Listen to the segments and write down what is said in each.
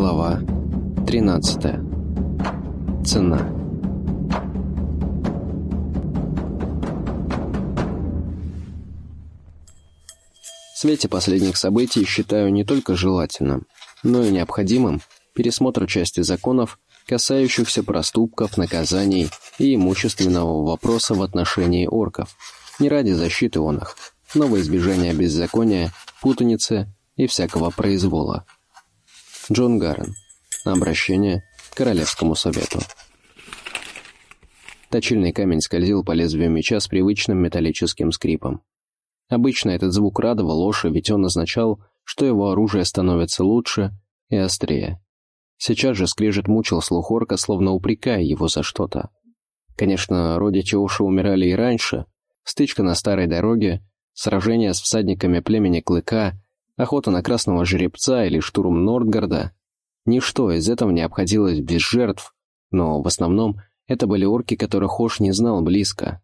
Глава 13. Цена. В свете последних событий считаю не только желательным, но и необходимым пересмотр части законов, касающихся проступков, наказаний и имущественного вопроса в отношении орков, не ради защиты он их, но во избежание беззакония, путаницы и всякого произвола. Джон Гаррен. Обращение к Королевскому совету. Точильный камень скользил по лезвию меча с привычным металлическим скрипом. Обычно этот звук радовал Оша, ведь он означал, что его оружие становится лучше и острее. Сейчас же скрежет мучил слух орка, словно упрекая его за что-то. Конечно, родичи Оши умирали и раньше. Стычка на старой дороге, сражение с всадниками племени Клыка, охота на красного жеребца или штурм Нордгарда. Ничто из этого не обходилось без жертв, но в основном это были орки, которых Ош не знал близко.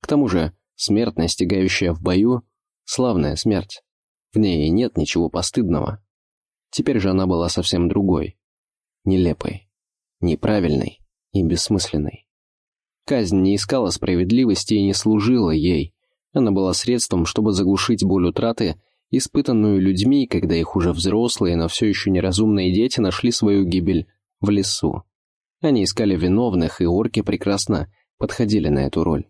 К тому же смерть, настигающая в бою, славная смерть. В ней нет ничего постыдного. Теперь же она была совсем другой. Нелепой, неправильной и бессмысленной. Казнь не искала справедливости и не служила ей. Она была средством, чтобы заглушить боль утраты испытанную людьми, когда их уже взрослые, но все еще неразумные дети нашли свою гибель в лесу. Они искали виновных, и орки прекрасно подходили на эту роль.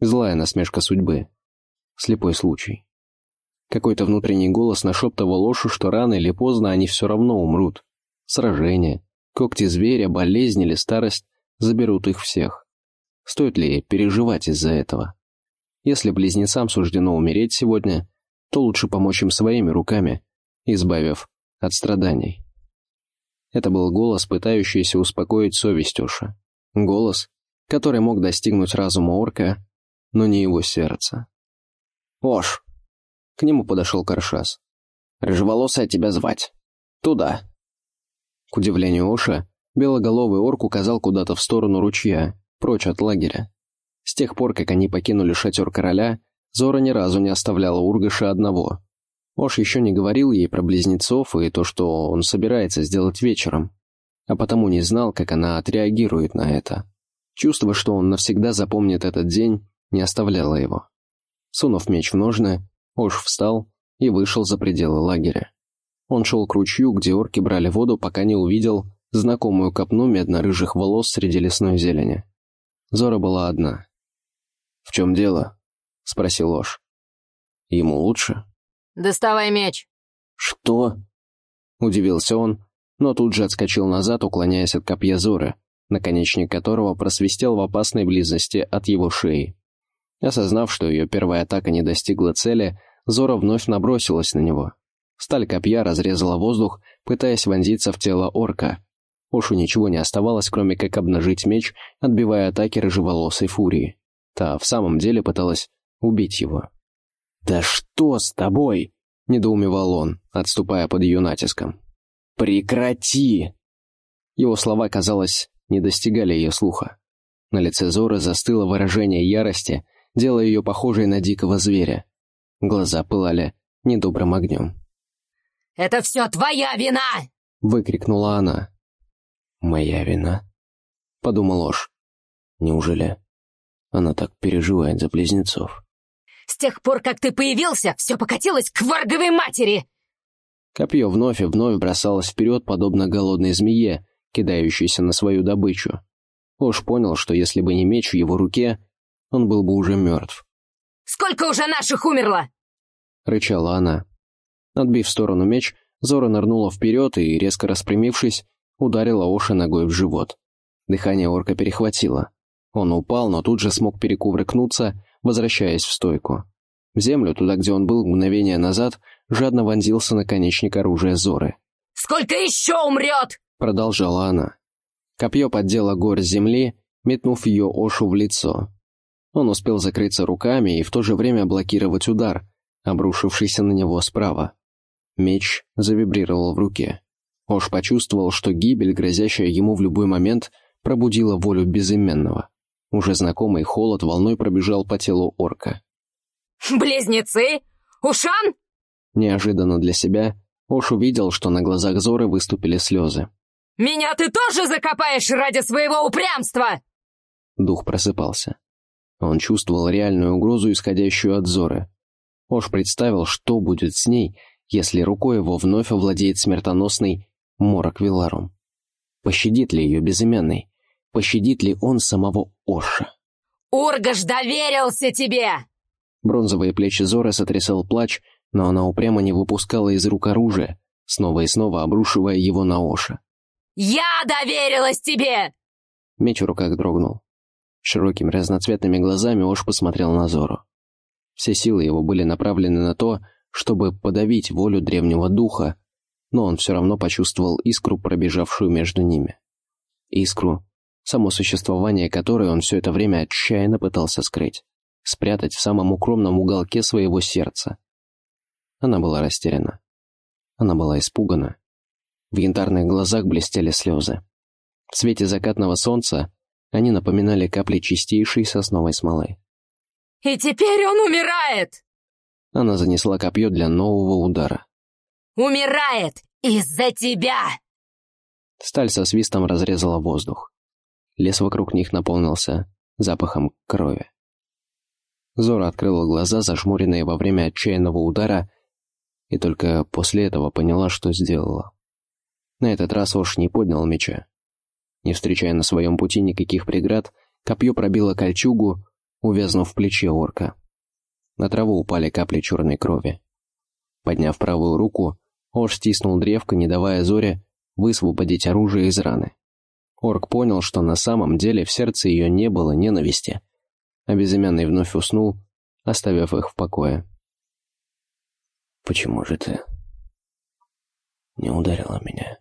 Злая насмешка судьбы. Слепой случай. Какой-то внутренний голос нашептывал Лошу, что рано или поздно они все равно умрут. Сражение, когти зверя, болезнь или старость заберут их всех. Стоит ли переживать из-за этого? Если близнецам суждено умереть сегодня, то лучше помочь им своими руками, избавив от страданий. Это был голос, пытающийся успокоить совесть Оша. Голос, который мог достигнуть разума орка, но не его сердца. «Ош!» К нему подошел Каршас. «Рыжеволосая тебя звать. Туда!» К удивлению Оша, белоголовый орк указал куда-то в сторону ручья, прочь от лагеря. С тех пор, как они покинули шатер короля, Зора ни разу не оставляла Ургаша одного. Ош еще не говорил ей про близнецов и то, что он собирается сделать вечером, а потому не знал, как она отреагирует на это. Чувство, что он навсегда запомнит этот день, не оставляло его. Сунув меч в ножны, Ош встал и вышел за пределы лагеря. Он шел к ручью, где орки брали воду, пока не увидел знакомую копну медно-рыжих волос среди лесной зелени. Зора была одна. «В чем дело?» — спросил Ош. «Ему лучше?» «Доставай меч!» «Что?» — удивился он, но тут же отскочил назад, уклоняясь от копья Зоры, наконечник которого просвистел в опасной близости от его шеи. Осознав, что ее первая атака не достигла цели, Зора вновь набросилась на него. Сталь копья разрезала воздух, пытаясь вонзиться в тело орка. Ошу ничего не оставалось, кроме как обнажить меч, отбивая атаки рыжеволосой фурии. Та в самом деле пыталась убить его. «Да что с тобой?» — недоумевал он, отступая под ее натиском. «Прекрати!» Его слова, казалось, не достигали ее слуха. На лице Зоры застыло выражение ярости, делая ее похожей на дикого зверя. Глаза пылали недобрым огнем. «Это все твоя вина!» — выкрикнула она. «Моя вина?» — подумал Ож. «Неужели она так переживает за близнецов?» С тех пор, как ты появился, все покатилось к варговой матери!» Копье вновь и вновь бросалось вперед, подобно голодной змее, кидающейся на свою добычу. Ош понял, что если бы не меч в его руке, он был бы уже мертв. «Сколько уже наших умерло?» — рычала она. Отбив в сторону меч, Зора нырнула вперед и, резко распрямившись, ударила Оша ногой в живот. Дыхание орка перехватило. Он упал, но тут же смог перекувыркнуться возвращаясь в стойку. В землю, туда, где он был мгновение назад, жадно вонзился наконечник оружия Зоры. «Сколько еще умрет?» — продолжала она. Копье поддело горсть земли, метнув ее Ошу в лицо. Он успел закрыться руками и в то же время блокировать удар, обрушившийся на него справа. Меч завибрировал в руке. Ош почувствовал, что гибель, грозящая ему в любой момент, пробудила волю безыменного. Уже знакомый холод волной пробежал по телу орка. «Близнецы? Ушан?» Неожиданно для себя Ош увидел, что на глазах Зоры выступили слезы. «Меня ты тоже закопаешь ради своего упрямства!» Дух просыпался. Он чувствовал реальную угрозу, исходящую от Зоры. Ош представил, что будет с ней, если рукой его вновь овладеет смертоносный Морок Виларум. Пощадит ли ее безымянный? Пощадит ли он самого Оша? «Ургаш доверился тебе!» Бронзовые плечи Зоры сотрясал плач, но она упрямо не выпускала из рук оружия, снова и снова обрушивая его на Оша. «Я доверилась тебе!» Меч в руках дрогнул. Широкими разноцветными глазами Ош посмотрел на Зору. Все силы его были направлены на то, чтобы подавить волю древнего духа, но он все равно почувствовал искру, пробежавшую между ними. Искру, само существование которой он все это время отчаянно пытался скрыть, спрятать в самом укромном уголке своего сердца. Она была растеряна. Она была испугана. В янтарных глазах блестели слезы. В свете закатного солнца они напоминали капли чистейшей сосновой смолы. «И теперь он умирает!» Она занесла копье для нового удара. «Умирает из-за тебя!» Сталь со свистом разрезала воздух. Лес вокруг них наполнился запахом крови. Зора открыла глаза, зажмуренные во время отчаянного удара, и только после этого поняла, что сделала. На этот раз Ош не поднял меча. Не встречая на своем пути никаких преград, копье пробило кольчугу, увязнув в плече орка. На траву упали капли черной крови. Подняв правую руку, Ош стиснул древко, не давая Зоре высвободить оружие из раны. Орк понял, что на самом деле в сердце ее не было ненависти, а безымянный вновь уснул, оставив их в покое. «Почему же ты не ударила меня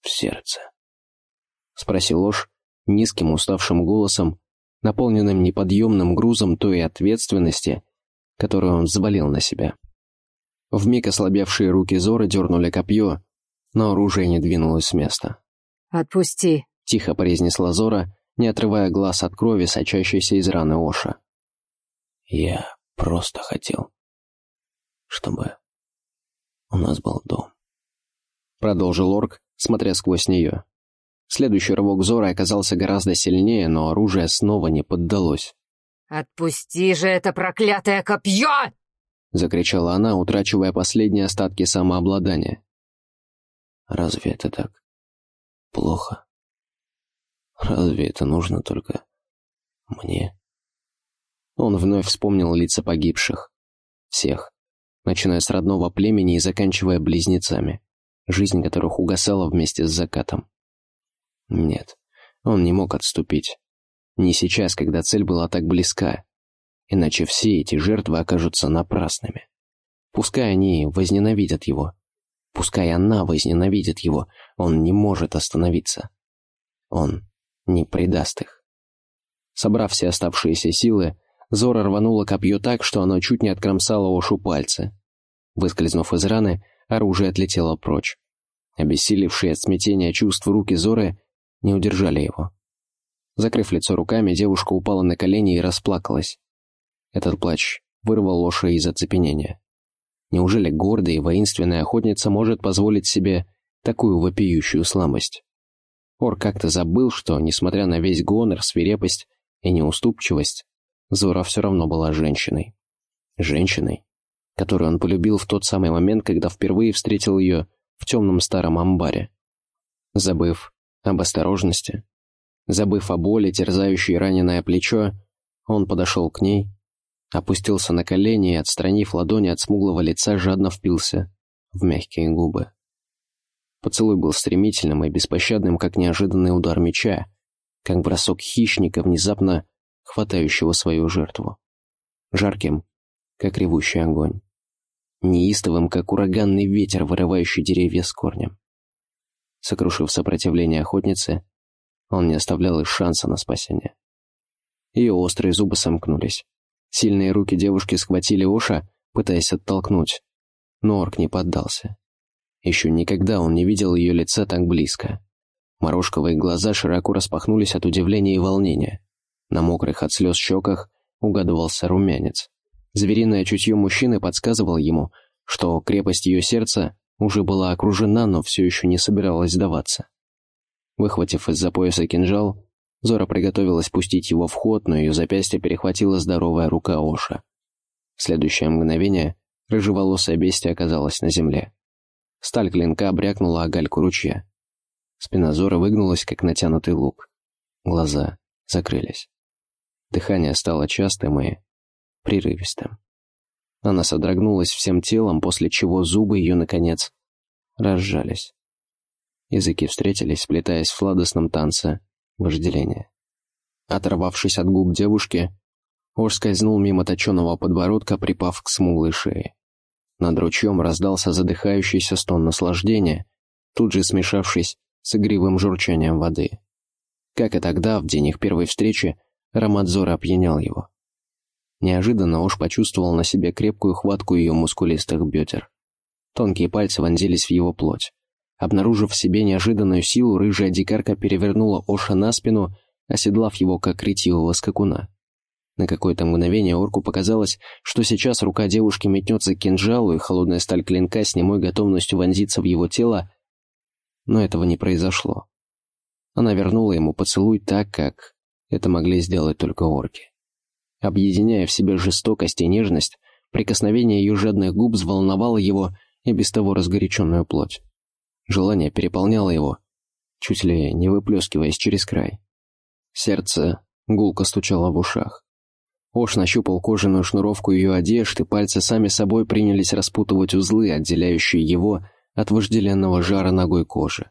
в сердце?» — спросил Ош низким уставшим голосом, наполненным неподъемным грузом той ответственности, которую он взвалил на себя. Вмиг ослабевшие руки Зоры дернули копье, но оружие не двинулось с места. «Отпусти», — тихо произнесла Зора, не отрывая глаз от крови, сочащейся из раны Оша. «Я просто хотел, чтобы у нас был дом», — продолжил орк, смотря сквозь нее. Следующий рывок Зора оказался гораздо сильнее, но оружие снова не поддалось. «Отпусти же это проклятое копье!» — закричала она, утрачивая последние остатки самообладания. «Разве это так? Плохо? Разве это нужно только мне?» Он вновь вспомнил лица погибших. Всех. Начиная с родного племени и заканчивая близнецами, жизнь которых угасала вместе с закатом. Нет, он не мог отступить. Не сейчас, когда цель была так близка. Иначе все эти жертвы окажутся напрасными. Пускай они возненавидят его. Пускай она возненавидит его. Он не может остановиться. Он не предаст их. Собрав все оставшиеся силы, Зора рванула копье так, что оно чуть не откромсало Ошу пальцы. Выскользнув из раны, оружие отлетело прочь. Обессилевшие от смятения чувств руки Зоры не удержали его. Закрыв лицо руками, девушка упала на колени и расплакалась. Этот плач вырвал Лоша из оцепенения. Неужели гордая и воинственная охотница может позволить себе такую вопиющую слабость? Ор как-то забыл, что, несмотря на весь гонор, свирепость и неуступчивость, Зора все равно была женщиной. Женщиной, которую он полюбил в тот самый момент, когда впервые встретил ее в темном старом амбаре. Забыв об осторожности. Забыв о боли, терзающей раненое плечо, он подошел к ней, опустился на колени и, отстранив ладони от смуглого лица, жадно впился в мягкие губы. Поцелуй был стремительным и беспощадным, как неожиданный удар меча, как бросок хищника, внезапно хватающего свою жертву. Жарким, как ревущий огонь. Неистовым, как ураганный ветер, вырывающий деревья с корнем. Сокрушив сопротивление охотницы, он не оставлял и шанса на спасение. Ее острые зубы сомкнулись. Сильные руки девушки схватили Оша, пытаясь оттолкнуть. Но орк не поддался. Еще никогда он не видел ее лица так близко. Морошковые глаза широко распахнулись от удивления и волнения. На мокрых от слез щеках угадывался румянец. Звериное чутье мужчины подсказывало ему, что крепость ее сердца уже была окружена, но все еще не собиралась сдаваться. Выхватив из-за пояса кинжал, Зора приготовилась пустить его в ход, но ее запястье перехватила здоровая рука Оша. В следующее мгновение рыжеволосая бестия оказалась на земле. Сталь клинка брякнула о гальку ручья. Спина Зора выгнулась, как натянутый лук. Глаза закрылись. Дыхание стало частым и прерывистым. Она содрогнулась всем телом, после чего зубы ее, наконец, разжались. Языки встретились, сплетаясь в сладостном танце вожделения. Оторвавшись от губ девушки, Ор скользнул мимо точеного подбородка, припав к смуглой шее. Над ручьем раздался задыхающийся стон наслаждения, тут же смешавшись с игривым журчанием воды. Как и тогда, в день их первой встречи, аромат Зора опьянял его. Неожиданно Ош почувствовал на себе крепкую хватку ее мускулистых бедер. Тонкие пальцы вонзились в его плоть. Обнаружив в себе неожиданную силу, рыжая дикарка перевернула Оша на спину, оседлав его как ретивого скакуна. На какое-то мгновение орку показалось, что сейчас рука девушки метнется к кинжалу, и холодная сталь клинка с немой готовностью вонзиться в его тело, но этого не произошло. Она вернула ему поцелуй так, как это могли сделать только орки. Объединяя в себе жестокость и нежность, прикосновение ее жадных губ взволновало его и без того разгоряченную плоть. Желание переполняло его, чуть ли не выплескиваясь через край. Сердце гулко стучало в ушах. Ош нащупал кожаную шнуровку ее одежды, пальцы сами собой принялись распутывать узлы, отделяющие его от вожделенного жара ногой кожи.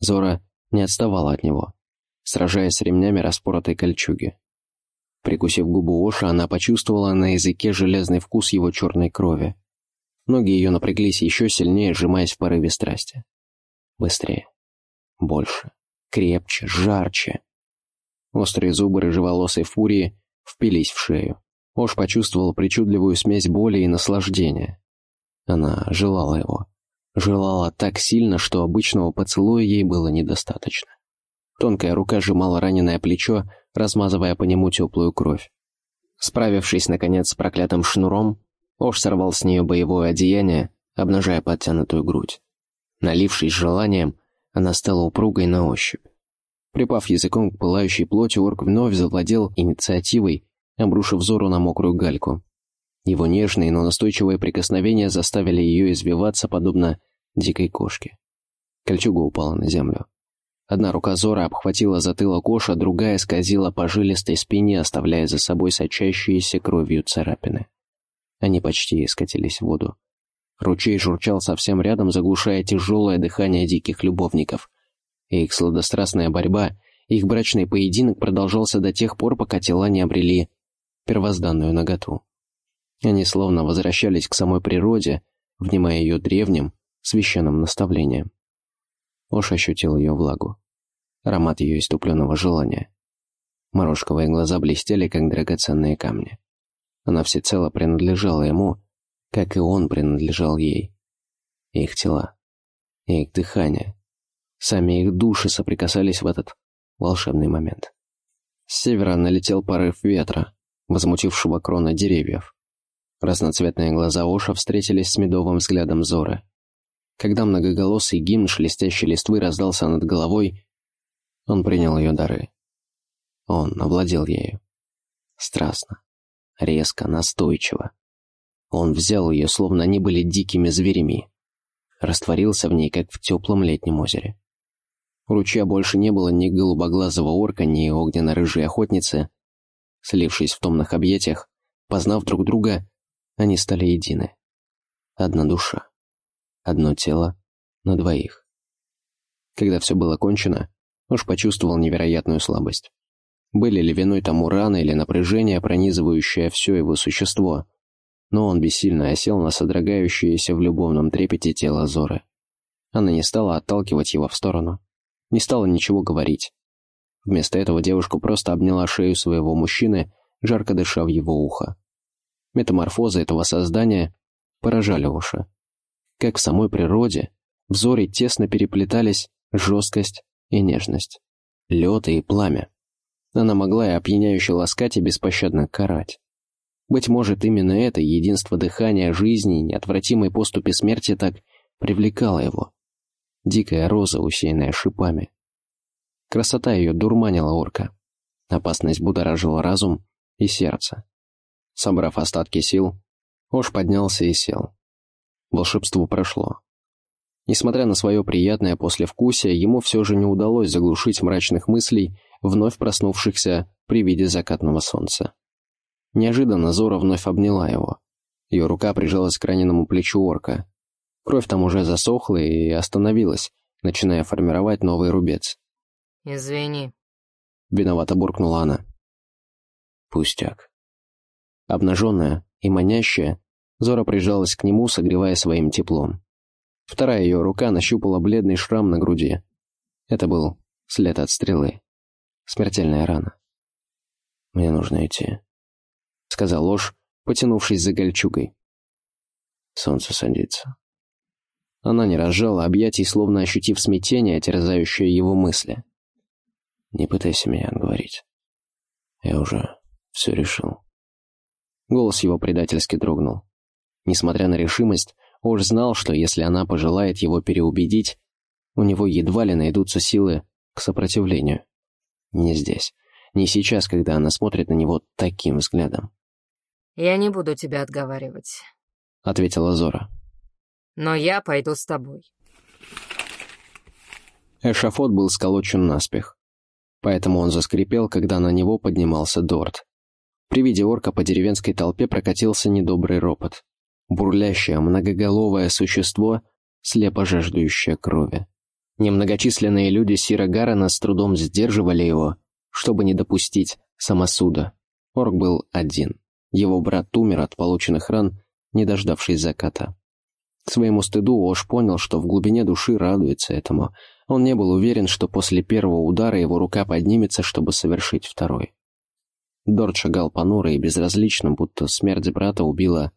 Зора не отставала от него, сражаясь с ремнями распоротой кольчуги. Прикусив губу Оша, она почувствовала на языке железный вкус его черной крови. Ноги ее напряглись еще сильнее, сжимаясь в порыве страсти. Быстрее. Больше. Крепче. Жарче. Острые зубы рыжеволосой фурии впились в шею. Ош почувствовал причудливую смесь боли и наслаждения. Она желала его. Желала так сильно, что обычного поцелуя ей было недостаточно. Тонкая рука сжимала раненое плечо, размазывая по нему теплую кровь. Справившись, наконец, с проклятым шнуром, Ош сорвал с нее боевое одеяние, обнажая подтянутую грудь. Налившись желанием, она стала упругой на ощупь. Припав языком к пылающей плоти, орк вновь завладел инициативой, обрушив взору на мокрую гальку. Его нежные, но настойчивые прикосновения заставили ее извиваться, подобно дикой кошке. Кольчуга упала на землю. Одна рука Зора обхватила затылок Коша, другая скользила по жилистой спине, оставляя за собой сочащиеся кровью царапины. Они почти скатились в воду. Ручей журчал совсем рядом, заглушая тяжелое дыхание диких любовников. Их сладострастная борьба, их брачный поединок продолжался до тех пор, пока тела не обрели первозданную наготу. Они словно возвращались к самой природе, внимая ее древним, священным наставлениям. Ош ощутил ее влагу. Аромат ее иступленного желания. Морошковые глаза блестели, как драгоценные камни. Она всецело принадлежала ему, как и он принадлежал ей. Их тела, их дыхание, сами их души соприкасались в этот волшебный момент. С севера налетел порыв ветра, возмутившего кроны деревьев. Разноцветные глаза Оша встретились с медовым взглядом Зоры. Когда многоголосый гимн шелестящей листвы раздался над головой, он принял ее дары. Он овладел ею. Страстно, резко, настойчиво. Он взял ее, словно они были дикими зверями. Растворился в ней, как в теплом летнем озере. У ручья больше не было ни голубоглазого орка, ни огненно-рыжей охотницы. Слившись в томных объятиях, познав друг друга, они стали едины. Одна душа. Одно тело на двоих. Когда все было кончено, уж почувствовал невероятную слабость. Были ли виной тому раны или напряжение, пронизывающее все его существо, но он бессильно осел на содрогающееся в любовном трепете тело Зоры. Она не стала отталкивать его в сторону, не стала ничего говорить. Вместо этого девушка просто обняла шею своего мужчины, жарко дыша в его ухо. Метаморфозы этого создания поражали уши. Как в самой природе, в Зоре тесно переплетались жесткость и нежность, лед и пламя. Она могла и опьяняюще ласкать и беспощадно карать. Быть может, именно это единство дыхания жизни и неотвратимой поступи смерти так привлекала его. Дикая роза, усеянная шипами. Красота ее дурманила орка. Опасность будоражила разум и сердце. Собрав остатки сил, Ош поднялся и сел. Волшебство прошло. Несмотря на свое приятное послевкусие, ему все же не удалось заглушить мрачных мыслей, вновь проснувшихся при виде закатного солнца. Неожиданно Зора вновь обняла его. Ее рука прижалась к раненому плечу орка. Кровь там уже засохла и остановилась, начиная формировать новый рубец. «Извини», — виновато буркнула она. «Пустяк». Обнаженная и манящая, Зора прижалась к нему, согревая своим теплом. Вторая ее рука нащупала бледный шрам на груди. Это был след от стрелы. Смертельная рана. «Мне нужно идти», — сказал ложь, потянувшись за гольчугой. Солнце садится. Она не разжала объятий, словно ощутив смятение, терзающее его мысли. Не пытайся меня отговорить. Я уже все решил. Голос его предательски дрогнул. Несмотря на решимость, Ош знал, что если она пожелает его переубедить, у него едва ли найдутся силы к сопротивлению. Не здесь. Не сейчас, когда она смотрит на него таким взглядом. «Я не буду тебя отговаривать», — ответила Зора. «Но я пойду с тобой». Эшафот был сколочен наспех поэтому он заскрипел, когда на него поднимался Дорт. При виде орка по деревенской толпе прокатился недобрый ропот. Бурлящее, многоголовое существо, слепо жаждущее крови. Немногочисленные люди Сира Гарана с трудом сдерживали его, чтобы не допустить самосуда. Орк был один. Его брат умер от полученных ран, не дождавшись заката. К своему стыду Ош понял, что в глубине души радуется этому – он не был уверен, что после первого удара его рука поднимется, чтобы совершить второй. Дорт шагал понуро и безразлично, будто смерть брата убила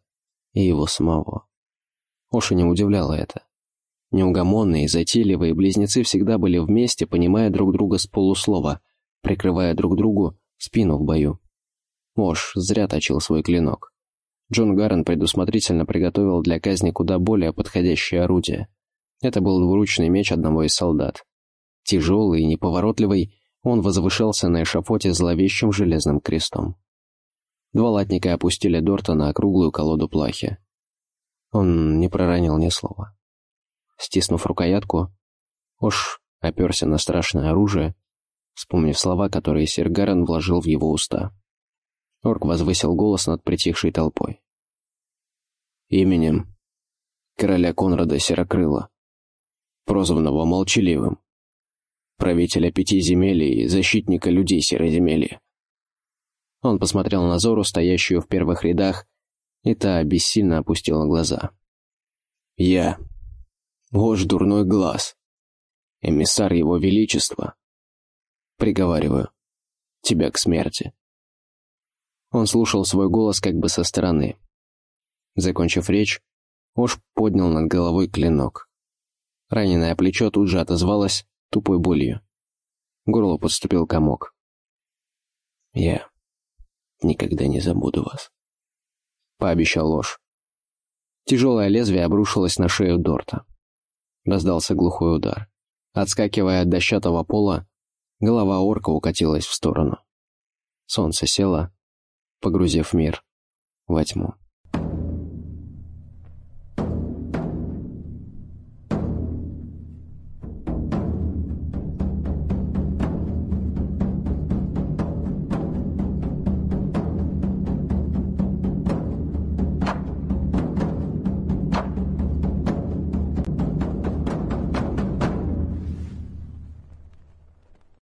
и его самого. Оша не удивляло это. Неугомонные, затейливые близнецы всегда были вместе, понимая друг друга с полуслова, прикрывая друг другу спину в бою. Ош зря точил свой клинок. Джон Гаррен предусмотрительно приготовил для казни куда более подходящее орудие — это был двуручный меч одного из солдат. Тяжелый и неповоротливый, он возвышался на эшафоте зловещим железным крестом. Два латника опустили Дорта на округлую колоду плахи. Он не проронил ни слова. Стиснув рукоятку, Ош оперся на страшное оружие, вспомнив слова, которые Сергарен вложил в его уста. Орк возвысил голос над притихшей толпой. «Именем короля Конрада Серокрыла, прозванного Молчаливым, правителя пяти земель и защитника людей Сероземелья. Он посмотрел на Зору, стоящую в первых рядах, и та бессильно опустила глаза. «Я, вождь дурной глаз, эмиссар его величества, приговариваю тебя к смерти». Он слушал свой голос как бы со стороны. Закончив речь, Ош поднял над головой клинок. Раненое плечо тут же отозвалось тупой болью. Горло подступил комок. «Я никогда не забуду вас», — пообещал ложь. Тяжелое лезвие обрушилось на шею Дорта. Раздался глухой удар. Отскакивая от дощатого пола, голова орка укатилась в сторону. Солнце село, погрузив мир во тьму.